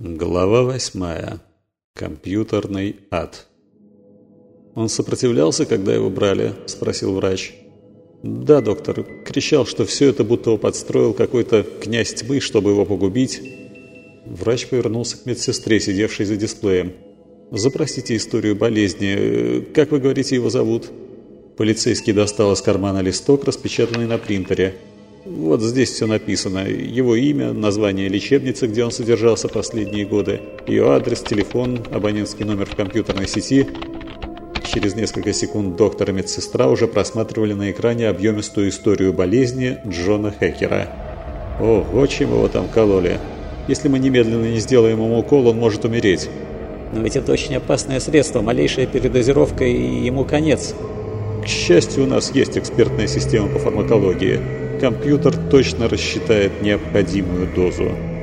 Глава восьмая. Компьютерный ад. «Он сопротивлялся, когда его брали?» – спросил врач. «Да, доктор. Кричал, что все это будто подстроил какой-то князь тьмы, чтобы его погубить». Врач повернулся к медсестре, сидевшей за дисплеем. «Запросите историю болезни. Как вы говорите, его зовут?» Полицейский достал из кармана листок, распечатанный на принтере. Вот здесь все написано. Его имя, название лечебницы, где он содержался последние годы, ее адрес, телефон, абонентский номер в компьютерной сети. Через несколько секунд доктор и медсестра уже просматривали на экране объемистую историю болезни Джона Хекера. Ого, чем его там кололи. Если мы немедленно не сделаем ему укол, он может умереть. Но ведь это очень опасное средство, малейшая передозировка и ему конец. К счастью, у нас есть экспертная система по фармакологии компьютер точно рассчитает необходимую дозу.